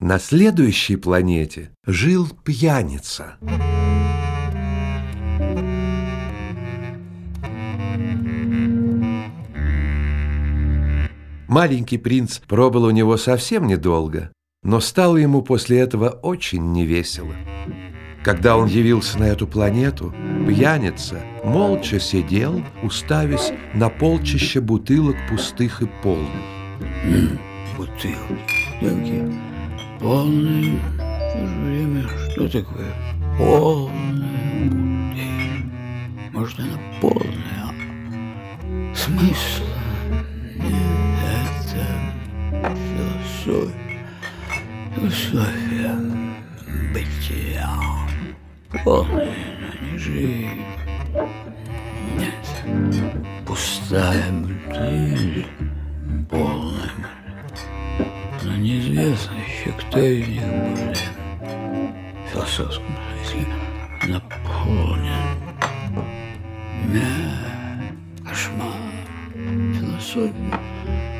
На следующей планете жил пьяница. Маленький принц пробыл у него совсем недолго, но стало ему после этого очень невесело. Когда он явился на эту планету, пьяница молча сидел, уставясь на полчище бутылок пустых и полных. Бутылки, же время, что такое полная бутыль? Может, она полная, нет, это философия, философия бытия, полная, но не жизнь. Нет, пустая бутыль, неизвестно еще, кто из них более в философском смысле наполнен. Мя, кошмар, философия,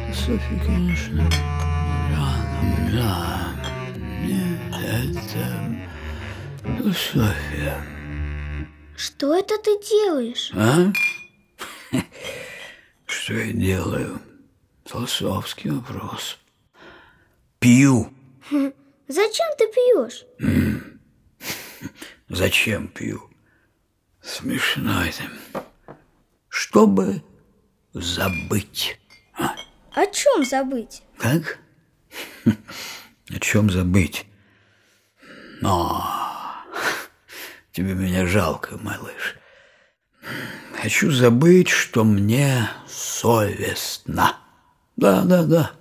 философия, конечно, рано, да, нет, это философия. Что это ты делаешь? А? Что я делаю? Философский вопрос. Пью. Зачем ты пьешь? Зачем пью? Смешно это. Чтобы забыть. А? О чем забыть? Как? О чем забыть? Но тебе меня жалко, малыш. Хочу забыть, что мне совестно. Да, да, да.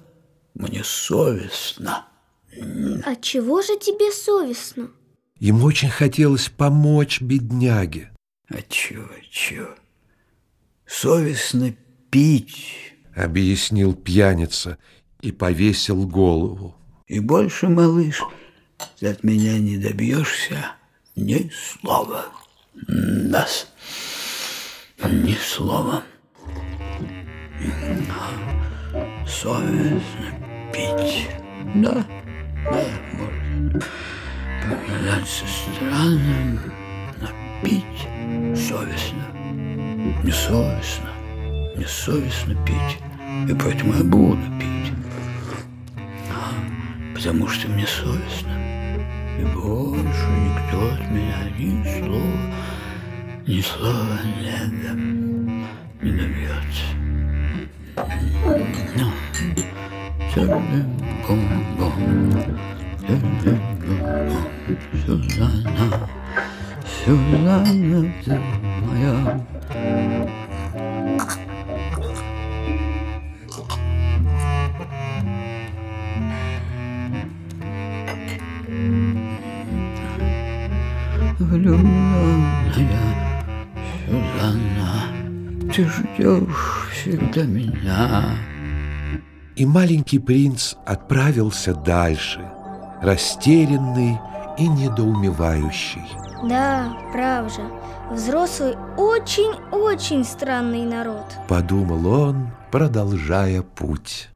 Мне совестно. А чего же тебе совестно? Ему очень хотелось помочь бедняге. А чего, чего? Совестно пить. Объяснил пьяница и повесил голову. И больше, малыш, ты от меня не добьешься ни слова. Нас. Ни слова. Совестно пить. Да, да, может показаться странным, но пить совестно. Несовестно, несовестно пить. И поэтому я буду пить. А, потому что мне совестно. И больше никто от меня ни слова, ни слова не, не добьется. Ну, Сюзанна, Сюзанна, ты моя. Влюбленная Сюзанна, ты ждешь всегда меня. И маленький принц отправился дальше, растерянный и недоумевающий. Да, прав же. Взрослый очень-очень странный народ. Подумал он, продолжая путь.